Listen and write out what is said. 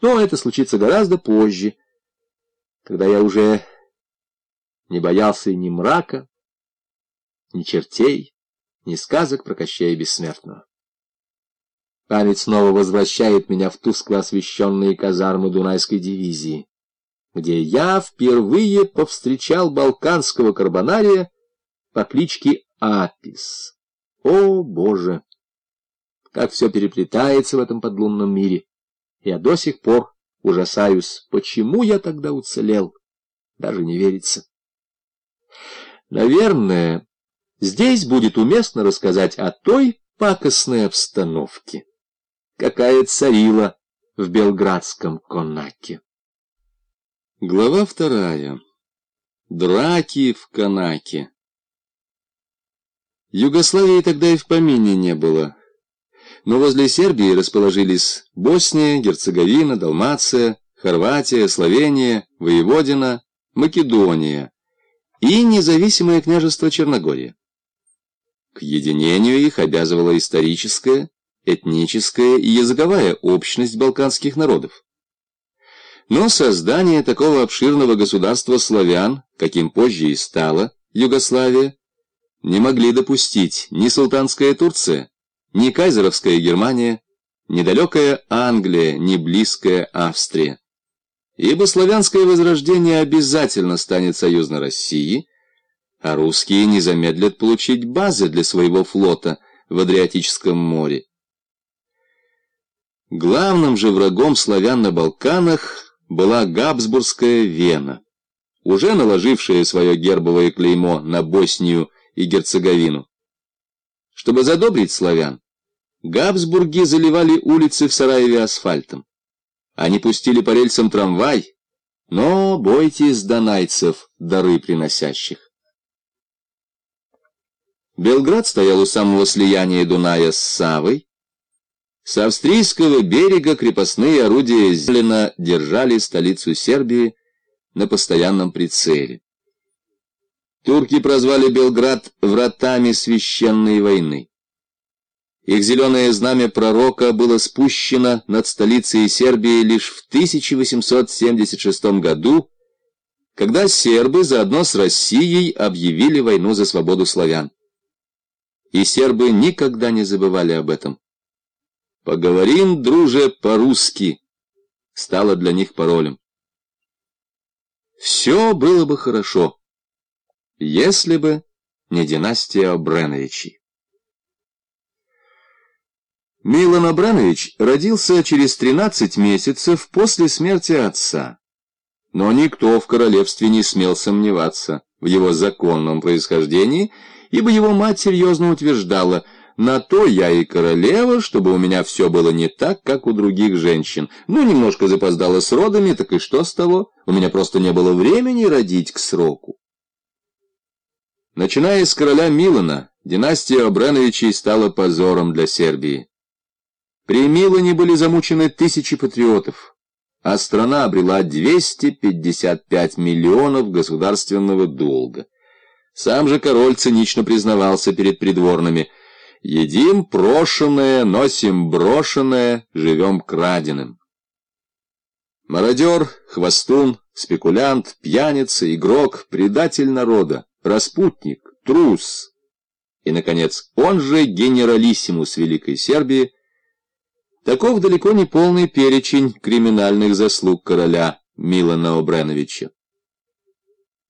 Но это случится гораздо позже, когда я уже не боялся ни мрака, ни чертей, ни сказок про Кощея Бессмертного. Память снова возвращает меня в тускло освещенные казармы Дунайской дивизии, где я впервые повстречал балканского карбонария по кличке Апис. О, Боже! Как все переплетается в этом подлунном мире! Я до сих пор ужасаюсь, почему я тогда уцелел. Даже не верится. Наверное, здесь будет уместно рассказать о той пакостной обстановке, какая царила в белградском Конаке. Глава вторая. Драки в Канаке. Югославии тогда и в помине не было. Но возле Сербии расположились Босния, Герцеговина, Далмация, Хорватия, Словения, Воеводина, Македония и независимое княжество Черногория. К единению их обязывала историческая, этническая и языковая общность балканских народов. Но создание такого обширного государства славян, каким позже и стала Югославия, не могли допустить ни султанская Турция, ни кайзеровская Германия, ни далекая Англия, ни близкая Австрия. Ибо славянское возрождение обязательно станет союзной России, а русские не замедлят получить базы для своего флота в Адриатическом море. Главным же врагом славян на Балканах была Габсбургская Вена, уже наложившая свое гербовое клеймо на Боснию и Герцеговину. Чтобы задобрить славян, Габсбурги заливали улицы в Сараеве асфальтом. Они пустили по рельсам трамвай, но бойтесь донайцев, дары приносящих. Белград стоял у самого слияния Дуная с Савой. С австрийского берега крепостные орудия Зелена держали столицу Сербии на постоянном прицеле. Турки прозвали Белград «вратами священной войны». Их зеленое знамя пророка было спущено над столицей Сербии лишь в 1876 году, когда сербы заодно с Россией объявили войну за свободу славян. И сербы никогда не забывали об этом. «Поговорим, друже, по-русски» стало для них паролем. Все было бы хорошо если бы не династия Бреновичей. Милан Абранович родился через 13 месяцев после смерти отца. Но никто в королевстве не смел сомневаться в его законном происхождении, ибо его мать серьезно утверждала, «На то я и королева, чтобы у меня все было не так, как у других женщин. Ну, немножко запоздала с родами, так и что с того? У меня просто не было времени родить к сроку». Начиная с короля Милана, династия Обреновичей стала позором для Сербии. При Милане были замучены тысячи патриотов, а страна обрела 255 миллионов государственного долга. Сам же король цинично признавался перед придворными «Едим прошенное, носим брошенное, живем краденым». Мародер, хвостун, спекулянт, пьяница, игрок, предатель народа распутник, трус и, наконец, он же генералиссимус Великой Сербии, таков далеко не полный перечень криминальных заслуг короля Милана Обреновича.